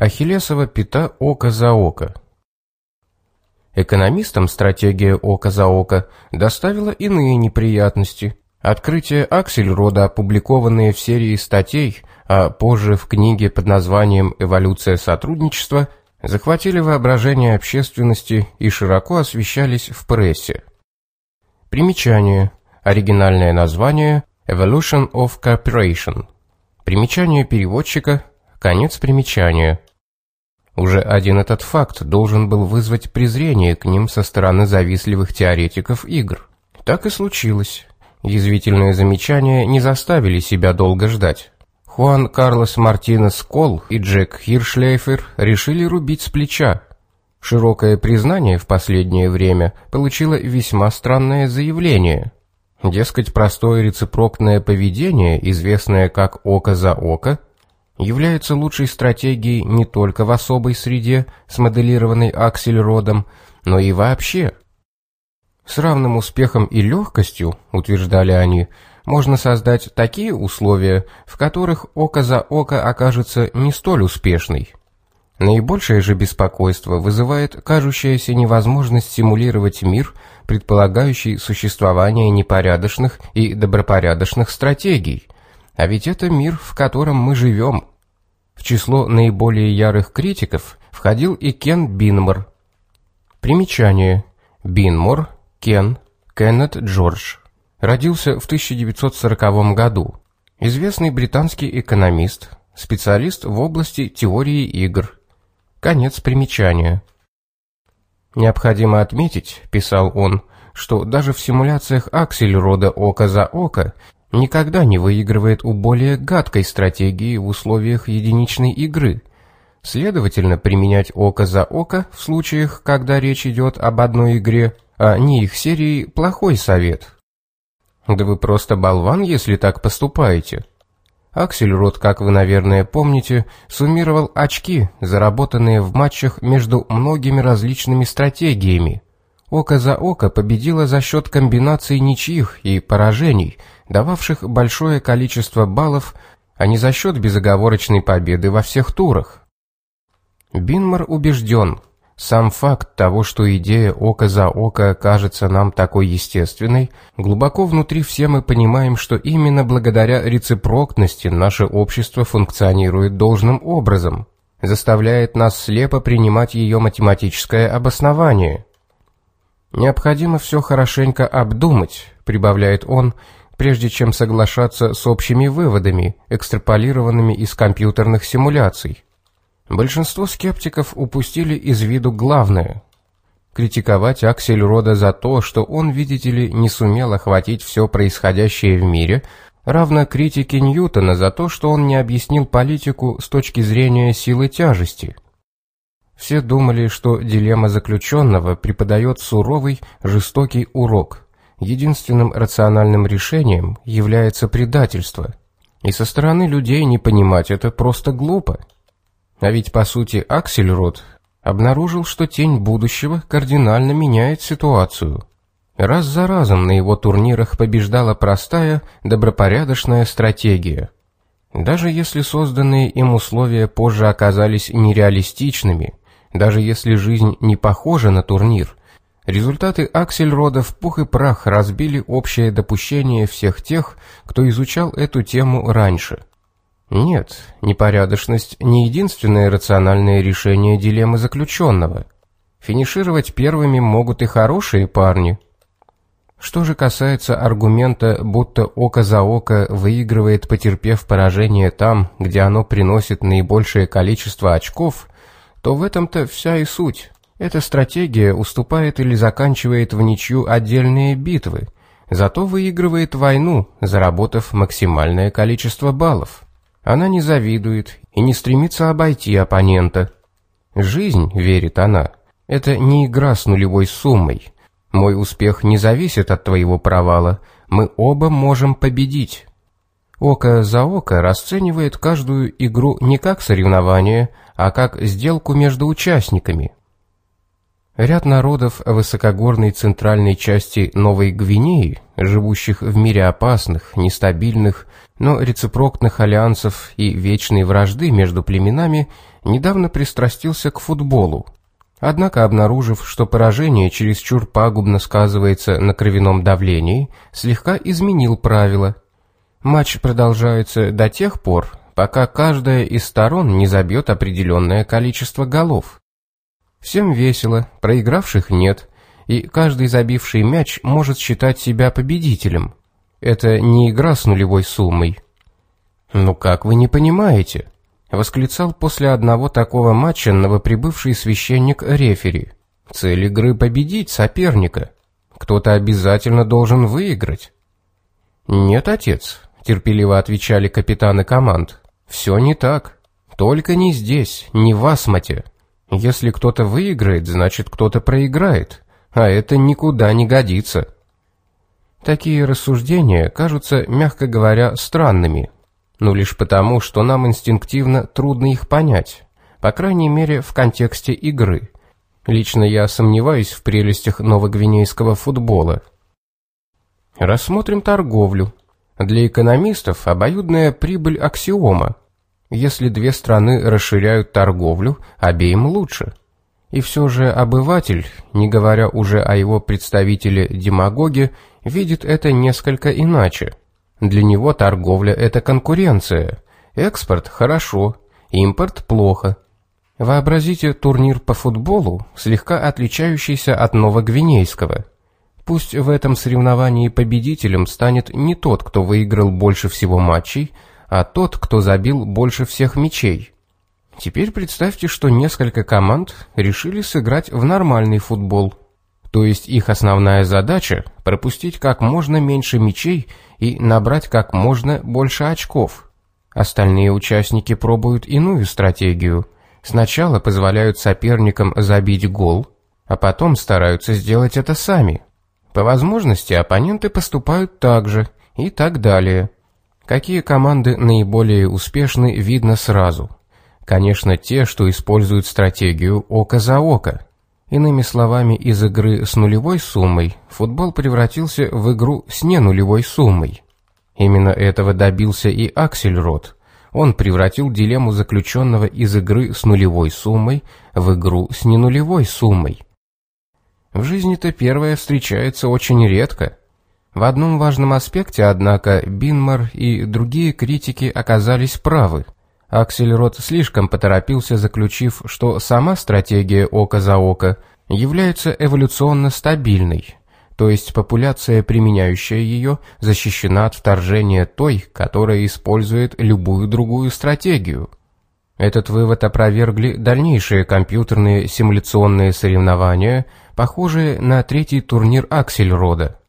Ахиллесова пята око за око. Экономистам стратегия око за око доставила иные неприятности. Открытия Аксельрода, опубликованные в серии статей, а позже в книге под названием «Эволюция сотрудничества», захватили воображение общественности и широко освещались в прессе. Примечание. Оригинальное название Evolution of Cooperation. Примечание переводчика. Конец примечания. Уже один этот факт должен был вызвать презрение к ним со стороны завистливых теоретиков игр. Так и случилось. Язвительные замечания не заставили себя долго ждать. Хуан Карлос Мартинес Кол и Джек Хиршлейфер решили рубить с плеча. Широкое признание в последнее время получило весьма странное заявление. Дескать, простое рецепрокное поведение, известное как «око за око», является лучшей стратегией не только в особой среде, смоделированной Аксельродом, но и вообще – с равным успехом и легкостью, утверждали они, можно создать такие условия, в которых око за око окажется не столь успешной. Наибольшее же беспокойство вызывает кажущаяся невозможность симулировать мир, предполагающий существование непорядочных и добропорядочных стратегий. А ведь это мир, в котором мы живем. В число наиболее ярых критиков входил и Кен Бинмор. Примечание. Бинмор Кен, Кеннет Джордж. Родился в 1940 году. Известный британский экономист, специалист в области теории игр. Конец примечания. Необходимо отметить, писал он, что даже в симуляциях Аксельрода око за око никогда не выигрывает у более гадкой стратегии в условиях единичной игры. Следовательно, применять око за око в случаях, когда речь идет об одной игре – а не их серии «Плохой совет». Да вы просто болван, если так поступаете. Аксельрод, как вы, наверное, помните, суммировал очки, заработанные в матчах между многими различными стратегиями. Око за око победило за счет комбинаций ничьих и поражений, дававших большое количество баллов, а не за счет безоговорочной победы во всех турах. Бинмар убежден, сам факт того, что идея око за око кажется нам такой естественной, глубоко внутри все мы понимаем, что именно благодаря рецепрокности наше общество функционирует должным образом, заставляет нас слепо принимать ее математическое обоснование. Необходимо все хорошенько обдумать, прибавляет он, прежде чем соглашаться с общими выводами, экстраполированными из компьютерных симуляций. Большинство скептиков упустили из виду главное – критиковать Аксельрода за то, что он, видите ли, не сумел охватить все происходящее в мире, равно критике Ньютона за то, что он не объяснил политику с точки зрения силы тяжести. Все думали, что дилемма заключенного преподает суровый, жестокий урок. Единственным рациональным решением является предательство. И со стороны людей не понимать это просто глупо. А ведь по сути Аксельрод обнаружил, что тень будущего кардинально меняет ситуацию. Раз за разом на его турнирах побеждала простая, добропорядочная стратегия. Даже если созданные им условия позже оказались нереалистичными, даже если жизнь не похожа на турнир, результаты Аксельрода в пух и прах разбили общее допущение всех тех, кто изучал эту тему раньше – нет, непорядочность не единственное рациональное решение дилеммы заключенного. Финишировать первыми могут и хорошие парни. Что же касается аргумента, будто око за око выигрывает, потерпев поражение там, где оно приносит наибольшее количество очков, то в этом-то вся и суть. Эта стратегия уступает или заканчивает в ничью отдельные битвы, зато выигрывает войну, заработав максимальное количество баллов. Она не завидует и не стремится обойти оппонента. Жизнь, верит она, это не игра с нулевой суммой. Мой успех не зависит от твоего провала, мы оба можем победить. Око за око расценивает каждую игру не как соревнование, а как сделку между участниками. Ряд народов высокогорной центральной части Новой Гвинеи, живущих в мире опасных, нестабильных, но рецепрокных альянсов и вечной вражды между племенами, недавно пристрастился к футболу. Однако, обнаружив, что поражение чересчур пагубно сказывается на кровяном давлении, слегка изменил правила. Матч продолжается до тех пор, пока каждая из сторон не забьет определенное количество голов. Всем весело, проигравших нет, и каждый забивший мяч может считать себя победителем. Это не игра с нулевой суммой. «Ну как вы не понимаете?» — восклицал после одного такого матча новоприбывший священник-рефери. «Цель игры — победить соперника. Кто-то обязательно должен выиграть». «Нет, отец», — терпеливо отвечали капитаны команд. Все не так. Только не здесь, не в Асмате. Если кто-то выиграет, значит кто-то проиграет, а это никуда не годится. Такие рассуждения кажутся, мягко говоря, странными, но лишь потому, что нам инстинктивно трудно их понять, по крайней мере в контексте игры. Лично я сомневаюсь в прелестях новогвинейского футбола. Рассмотрим торговлю. Для экономистов обоюдная прибыль – аксиома. Если две страны расширяют торговлю, обеим лучше. И все же обыватель, не говоря уже о его представителе-демагоге, видит это несколько иначе. Для него торговля – это конкуренция. Экспорт – хорошо, импорт – плохо. Вообразите турнир по футболу, слегка отличающийся от новогвинейского – Пусть в этом соревновании победителем станет не тот, кто выиграл больше всего матчей, а тот, кто забил больше всех мячей. Теперь представьте, что несколько команд решили сыграть в нормальный футбол. То есть их основная задача – пропустить как можно меньше мячей и набрать как можно больше очков. Остальные участники пробуют иную стратегию. Сначала позволяют соперникам забить гол, а потом стараются сделать это сами – по возможности оппоненты поступают так же и так далее. Какие команды наиболее успешны, видно сразу. Конечно, те, что используют стратегию око за око. Иными словами, из игры с нулевой суммой футбол превратился в игру с ненулевой суммой. Именно этого добился и Аксельрод. Он превратил дилемму заключенного из игры с нулевой суммой в игру с ненулевой суммой. В жизни-то первое встречается очень редко. В одном важном аспекте, однако, Бинмар и другие критики оказались правы. Аксельрод слишком поторопился, заключив, что сама стратегия око за око является эволюционно стабильной, то есть популяция, применяющая ее, защищена от вторжения той, которая использует любую другую стратегию. Этот вывод опровергли дальнейшие компьютерные симуляционные соревнования – похожие на третий турнир Аксельрода.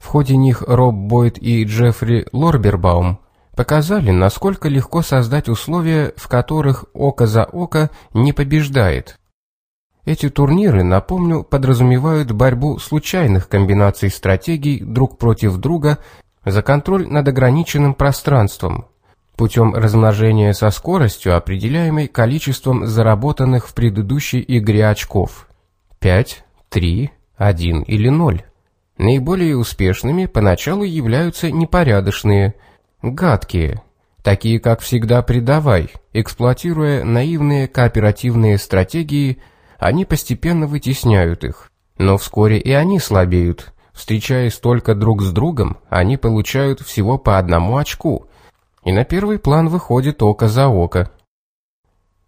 В ходе них Роб Бойд и Джеффри Лорбербаум показали, насколько легко создать условия, в которых око за око не побеждает. Эти турниры, напомню, подразумевают борьбу случайных комбинаций стратегий друг против друга за контроль над ограниченным пространством, путем размножения со скоростью, определяемой количеством заработанных в предыдущей игре очков. 5, 3, 1 или 0. Наиболее успешными поначалу являются непорядочные, гадкие, такие как «всегда предавай», эксплуатируя наивные кооперативные стратегии, они постепенно вытесняют их. Но вскоре и они слабеют. Встречаясь только друг с другом, они получают всего по одному очку, и на первый план выходит око за око.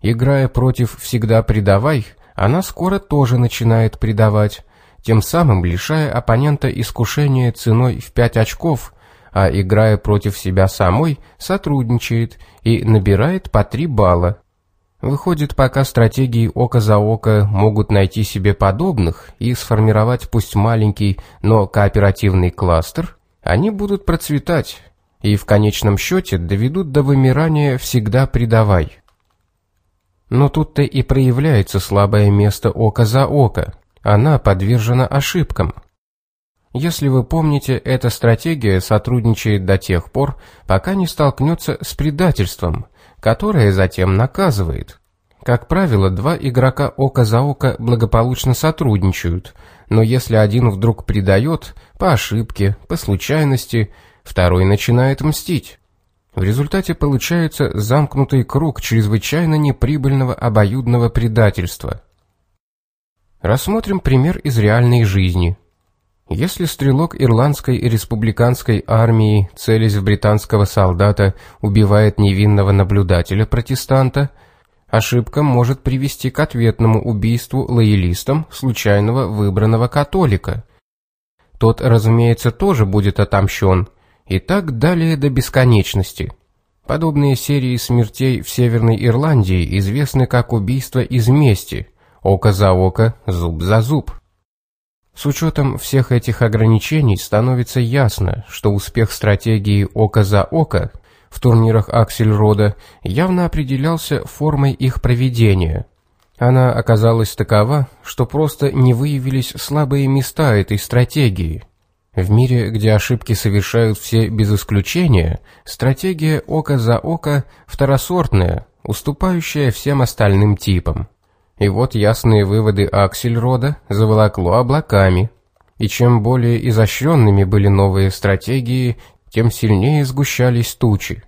Играя против «всегда предавай», она скоро тоже начинает предавать, тем самым лишая оппонента искушения ценой в 5 очков, а играя против себя самой, сотрудничает и набирает по 3 балла. Выходит, пока стратегии око за око могут найти себе подобных и сформировать пусть маленький, но кооперативный кластер, они будут процветать и в конечном счете доведут до вымирания всегда предавай. Но тут-то и проявляется слабое место око за око. Она подвержена ошибкам. Если вы помните, эта стратегия сотрудничает до тех пор, пока не столкнется с предательством, которое затем наказывает. Как правило, два игрока око за око благополучно сотрудничают, но если один вдруг предает, по ошибке, по случайности, второй начинает мстить. В результате получается замкнутый круг чрезвычайно неприбыльного обоюдного предательства. Рассмотрим пример из реальной жизни. Если стрелок ирландской республиканской армии, целясь в британского солдата, убивает невинного наблюдателя-протестанта – Ошибка может привести к ответному убийству лоялистам случайного выбранного католика. Тот, разумеется, тоже будет отомщен, и так далее до бесконечности. Подобные серии смертей в Северной Ирландии известны как убийство из мести, око за око, зуб за зуб. С учетом всех этих ограничений становится ясно, что успех стратегии око за око в турнирах Аксельрода явно определялся формой их проведения. Она оказалась такова, что просто не выявились слабые места этой стратегии. В мире, где ошибки совершают все без исключения, стратегия око за око второсортная, уступающая всем остальным типам. И вот ясные выводы Аксельрода заволокло облаками. И чем более изощренными были новые стратегии, тем сильнее сгущались тучи.